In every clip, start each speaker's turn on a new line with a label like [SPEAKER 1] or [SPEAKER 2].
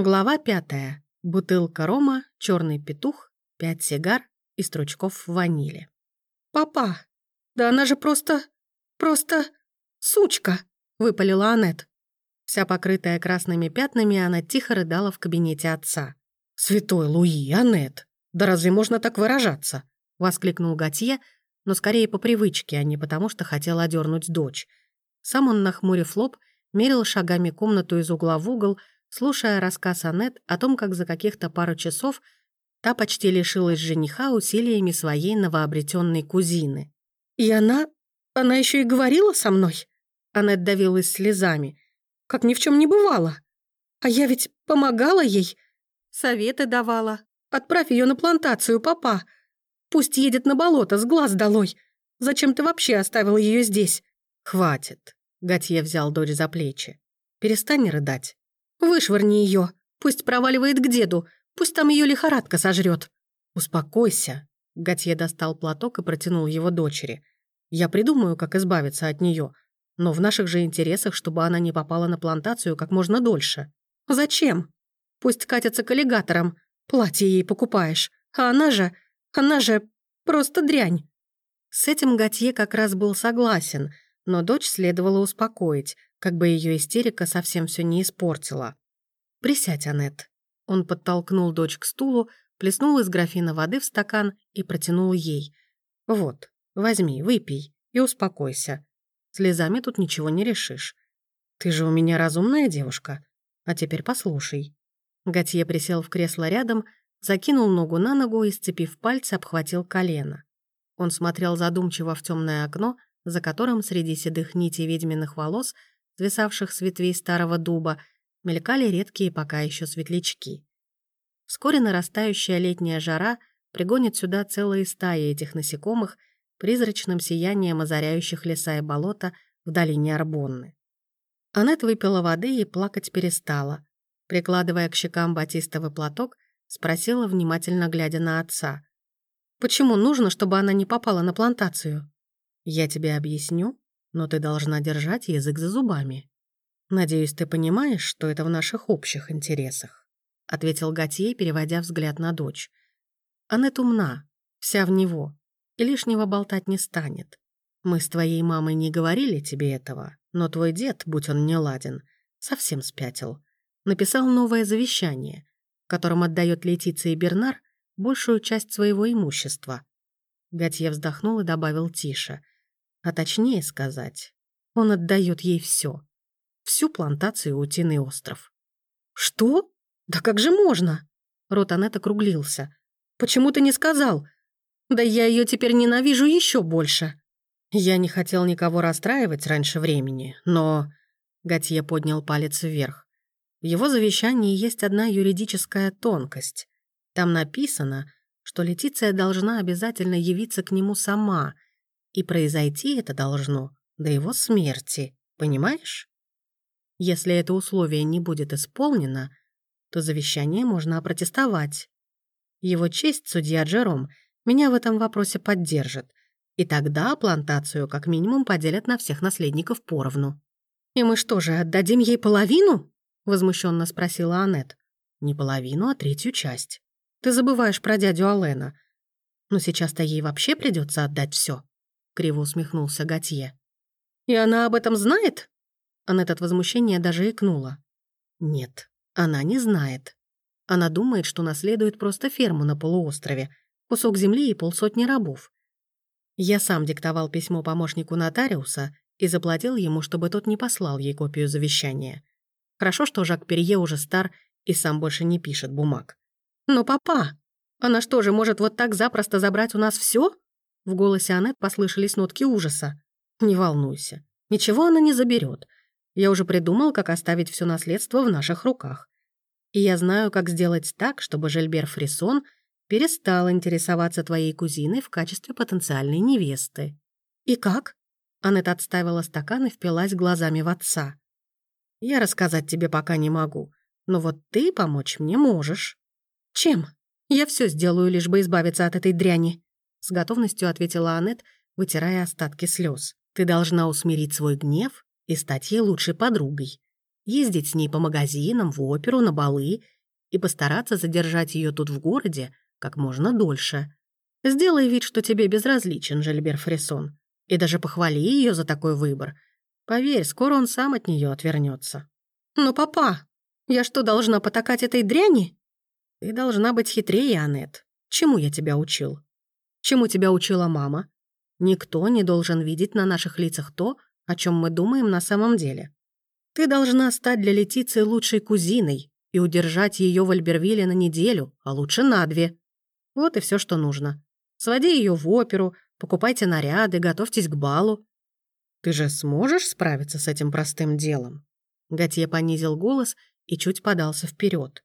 [SPEAKER 1] Глава пятая. Бутылка рома, черный петух, пять сигар и стручков ванили.
[SPEAKER 2] «Папа, да она же просто... просто... сучка!» — выпалила Аннет.
[SPEAKER 1] Вся покрытая красными пятнами, она тихо рыдала в кабинете отца.
[SPEAKER 2] «Святой Луи, Аннет! Да разве можно так выражаться?»
[SPEAKER 1] — воскликнул Готье, но скорее по привычке, а не потому, что хотел одернуть дочь. Сам он, нахмурив лоб, мерил шагами комнату из угла в угол, слушая рассказ Аннет о том, как за каких-то пару часов та почти лишилась жениха усилиями своей новообретенной кузины.
[SPEAKER 2] «И она... она еще и говорила со мной?» Аннет давилась слезами. «Как ни в чем не бывало. А я ведь помогала ей, советы давала. Отправь ее на плантацию, папа. Пусть едет на болото, с глаз долой. Зачем ты вообще оставил ее здесь?»
[SPEAKER 1] «Хватит», — Готье взял дочь за плечи. «Перестань рыдать.
[SPEAKER 2] Вышвырни ее. Пусть проваливает к деду. Пусть там ее лихорадка сожрет.
[SPEAKER 1] Успокойся. Готье достал платок и протянул его дочери. Я придумаю, как избавиться от нее. Но в наших же интересах, чтобы она не попала на плантацию как можно дольше.
[SPEAKER 2] Зачем? Пусть катится к аллигаторам. Платье ей покупаешь. А она же... Она же... просто дрянь.
[SPEAKER 1] С этим Готье как раз был согласен, но дочь следовало успокоить, как бы ее истерика совсем все не испортила. «Присядь, Аннет». Он подтолкнул дочь к стулу, плеснул из графина воды в стакан и протянул ей. «Вот, возьми, выпей и успокойся. Слезами тут ничего не решишь. Ты же у меня разумная девушка. А теперь послушай». Готье присел в кресло рядом, закинул ногу на ногу и, сцепив пальцы, обхватил колено. Он смотрел задумчиво в темное окно, за которым среди седых нитей ведьминых волос свисавших с ветвей старого дуба, мелькали редкие пока еще светлячки. Вскоре нарастающая летняя жара пригонит сюда целые стаи этих насекомых, призрачным сиянием озаряющих леса и болота в долине Арбонны. Аннет выпила воды и плакать перестала. Прикладывая к щекам батистовый платок, спросила, внимательно глядя на отца. «Почему нужно, чтобы она не попала на плантацию?» «Я тебе объясню, но ты должна держать язык за зубами. Надеюсь, ты понимаешь, что это в наших общих интересах», — ответил Готье, переводя взгляд на дочь. «Аннет умна, вся в него, и лишнего болтать не станет. Мы с твоей мамой не говорили тебе этого, но твой дед, будь он не ладен, совсем спятил. Написал новое завещание, в котором отдает Летиция и Бернар большую часть своего имущества». Готье вздохнул и добавил тише — а точнее сказать, он отдает ей все. Всю плантацию «Утиный остров».
[SPEAKER 2] «Что? Да как же можно?» Рот Аннет округлился. «Почему ты не сказал? Да я ее теперь ненавижу еще больше».
[SPEAKER 1] Я не хотел никого расстраивать раньше времени, но... Готье поднял палец вверх. В его завещании есть одна юридическая тонкость. Там написано, что Летиция должна обязательно явиться к нему сама — и произойти это должно до его смерти, понимаешь? Если это условие не будет исполнено, то завещание можно опротестовать. Его честь, судья Джером, меня в этом вопросе поддержит, и тогда плантацию как минимум поделят на всех наследников поровну.
[SPEAKER 2] «И мы что же, отдадим ей половину?» — возмущенно спросила Аннет.
[SPEAKER 1] «Не половину, а третью часть. Ты забываешь про дядю Алена. Но сейчас-то ей вообще придется отдать все криво усмехнулся Готье.
[SPEAKER 2] «И она об этом знает?»
[SPEAKER 1] Аннет от возмущения даже икнула. «Нет, она не знает. Она думает, что наследует просто ферму на полуострове, кусок земли и полсотни рабов. Я сам диктовал письмо помощнику нотариуса и заплатил ему, чтобы тот не послал ей копию завещания. Хорошо, что Жак Перье уже стар и сам больше не пишет бумаг.
[SPEAKER 2] «Но папа, она что же может вот так запросто забрать у нас все? В голосе Аннет послышались нотки ужаса.
[SPEAKER 1] «Не волнуйся. Ничего она не заберет. Я уже придумал, как оставить все наследство в наших руках. И я знаю, как сделать так, чтобы Жильбер Фрисон перестал интересоваться твоей кузиной в качестве потенциальной невесты».
[SPEAKER 2] «И как?»
[SPEAKER 1] Аннет отставила стакан и впилась глазами в отца. «Я рассказать тебе пока не могу, но вот ты помочь мне можешь».
[SPEAKER 2] «Чем? Я все сделаю, лишь бы избавиться от этой дряни»,
[SPEAKER 1] с готовностью ответила Аннет, вытирая остатки слез. «Ты должна усмирить свой гнев и стать ей лучшей подругой. ездить с ней по магазинам, в оперу, на балы и постараться задержать ее тут в городе как можно дольше. Сделай вид, что тебе безразличен, Жильбер Фрисон, и даже похвали ее за такой выбор. Поверь, скоро он сам от нее отвернется.
[SPEAKER 2] «Но, папа, я что, должна потакать этой дряни?»
[SPEAKER 1] «Ты должна быть хитрее, Аннет. Чему я тебя учил? Чему тебя учила мама? Никто не должен видеть на наших лицах то, о чем мы думаем на самом деле. Ты должна стать для Летиции лучшей кузиной и удержать ее в Альбервилле на неделю, а лучше на две. Вот и все, что нужно. Своди ее в оперу, покупайте наряды, готовьтесь к балу. Ты же сможешь справиться с этим простым делом?» Готье понизил голос и чуть подался вперед.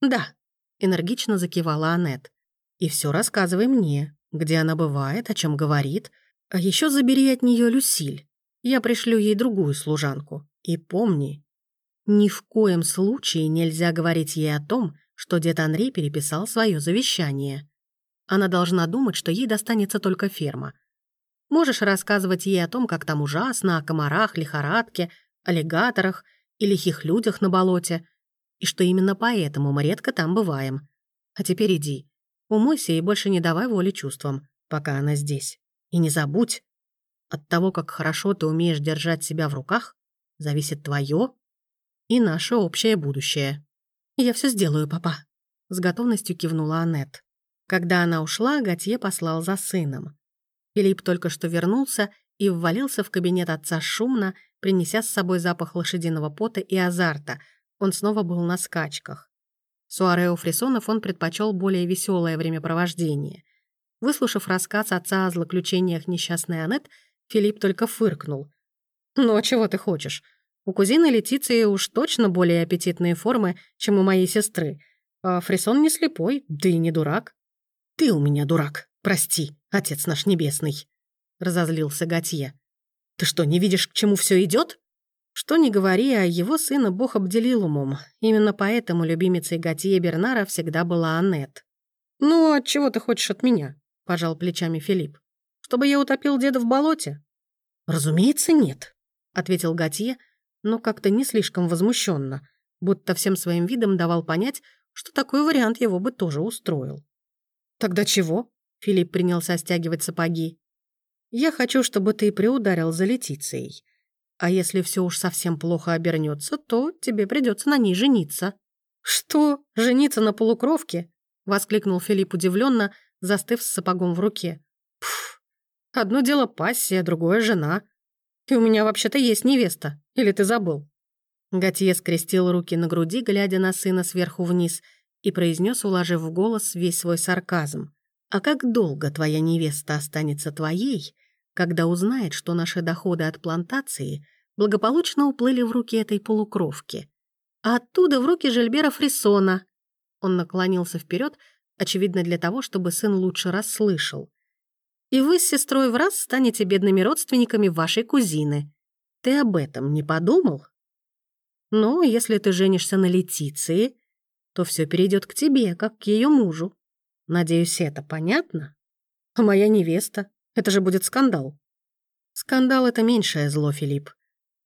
[SPEAKER 1] «Да», — энергично закивала Аннет. «И все рассказывай мне, где она бывает, о чем говорит. А еще забери от нее Люсиль. Я пришлю ей другую служанку. И помни, ни в коем случае нельзя говорить ей о том, что дед Анри переписал свое завещание. Она должна думать, что ей достанется только ферма. Можешь рассказывать ей о том, как там ужасно, о комарах, лихорадке, аллигаторах и лихих людях на болоте, и что именно поэтому мы редко там бываем. А теперь иди, умойся и больше не давай воли чувствам, пока она здесь. И не забудь, от того, как хорошо ты умеешь держать себя в руках, зависит твое и наше общее будущее. «Я все сделаю, папа», — с готовностью кивнула Аннет. Когда она ушла, Готье послал за сыном. Филипп только что вернулся и ввалился в кабинет отца шумно, принеся с собой запах лошадиного пота и азарта. Он снова был на скачках. Суаре у фрисонов он предпочел более веселое времяпровождение. Выслушав рассказ отца о злоключениях несчастной Аннет, Филипп только фыркнул. «Ну, а чего ты хочешь? У кузины Летиции уж точно более аппетитные формы, чем у моей сестры. А Фрисон не слепой, да и не дурак». «Ты у меня дурак, прости, отец наш небесный», — разозлился Готье. «Ты что, не видишь, к чему все идет? Что не говори, а его сына Бог обделил умом. Именно поэтому любимицей Готье Бернара всегда была Аннет. «Ну, а чего ты хочешь от меня?» — пожал плечами Филипп. «Чтобы я утопил деда в болоте?» «Разумеется, нет», — ответил Готье, но как-то не слишком возмущенно, будто всем своим видом давал понять, что такой вариант его бы тоже устроил. «Тогда чего?» — Филипп принялся стягивать сапоги. «Я хочу, чтобы ты приударил за Летицией. А если все уж совсем плохо обернется, то тебе придется на ней жениться». «Что? Жениться на полукровке?» — воскликнул Филипп удивленно, застыв с сапогом в руке. «Пф, одно дело пассия, другое — жена. И у меня вообще-то есть невеста. Или ты забыл?» Готье скрестил руки на груди, глядя на сына сверху вниз — и произнес, уложив в голос весь свой сарказм. «А как долго твоя невеста останется твоей, когда узнает, что наши доходы от плантации благополучно уплыли в руки этой полукровки, а оттуда в руки Жильбера Фрисона?» Он наклонился вперед, очевидно для того, чтобы сын лучше расслышал. «И вы с сестрой в раз станете бедными родственниками вашей кузины. Ты об этом не подумал?» «Ну, если ты женишься на Летиции, то все перейдет к тебе, как к ее мужу. Надеюсь, это понятно? А моя невеста? Это же будет скандал. Скандал — это меньшее зло, Филипп.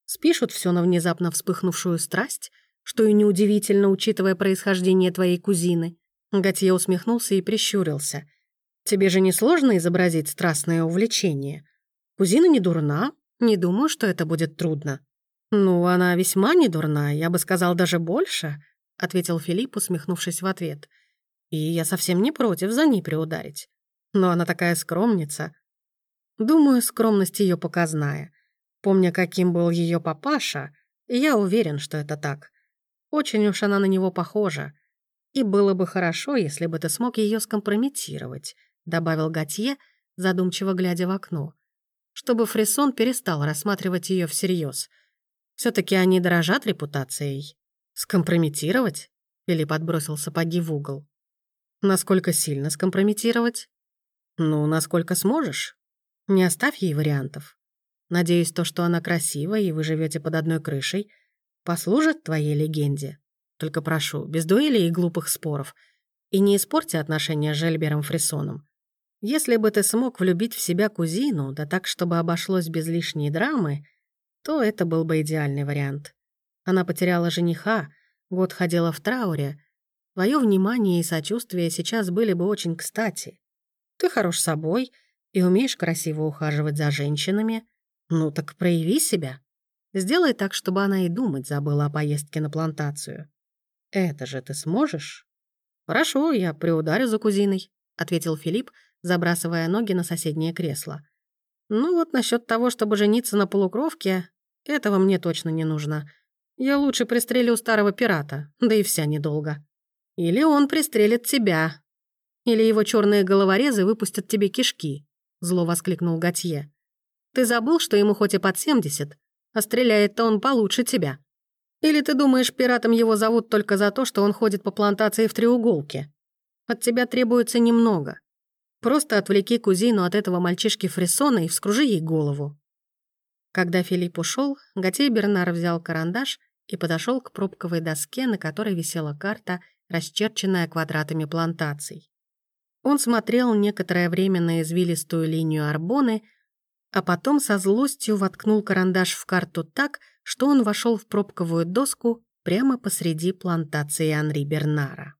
[SPEAKER 1] Спишут все на внезапно вспыхнувшую страсть, что и неудивительно, учитывая происхождение твоей кузины. Готье усмехнулся и прищурился. Тебе же не сложно изобразить страстное увлечение? Кузина не дурна, не думаю, что это будет трудно. Ну, она весьма не дурна, я бы сказал даже больше —— ответил Филипп, усмехнувшись в ответ. «И я совсем не против за ней приударить. Но она такая скромница. Думаю, скромность ее показная. Помня, каким был ее папаша, я уверен, что это так. Очень уж она на него похожа. И было бы хорошо, если бы ты смог ее скомпрометировать», — добавил Готье, задумчиво глядя в окно. «Чтобы Фрисон перестал рассматривать ее всерьез. все таки они дорожат репутацией». «Скомпрометировать?» Филипп отбросил сапоги в угол. «Насколько сильно скомпрометировать?» «Ну, насколько сможешь. Не оставь ей вариантов. Надеюсь, то, что она красива, и вы живете под одной крышей, послужит твоей легенде. Только прошу, без дуэлей и глупых споров. И не испорти отношения с Жельбером Фрисоном. Если бы ты смог влюбить в себя кузину, да так, чтобы обошлось без лишней драмы, то это был бы идеальный вариант. Она потеряла жениха, год ходила в трауре. Твое внимание и сочувствие сейчас были бы очень кстати. Ты хорош собой и умеешь красиво ухаживать за женщинами. Ну так прояви себя. Сделай так, чтобы она и думать забыла о поездке на плантацию. Это же ты сможешь? Хорошо, я приударю за кузиной, ответил Филипп, забрасывая ноги на соседнее кресло. Ну вот насчет того, чтобы жениться на полукровке, этого мне точно не нужно. Я лучше пристрелю старого пирата, да и вся недолго. Или он пристрелит тебя. Или его черные головорезы выпустят тебе кишки», — зло воскликнул Готье. «Ты забыл, что ему хоть и под семьдесят, а стреляет-то он получше тебя. Или ты думаешь, пиратом его зовут только за то, что он ходит по плантации в треуголке? От тебя требуется немного. Просто отвлеки кузину от этого мальчишки Фрисона и вскружи ей голову». Когда Филипп ушел, Готей Бернар взял карандаш и подошел к пробковой доске, на которой висела карта, расчерченная квадратами плантаций. Он смотрел некоторое время на извилистую линию Арбоны, а потом со злостью воткнул карандаш в карту так, что он вошел в пробковую доску прямо посреди плантации Анри Бернара.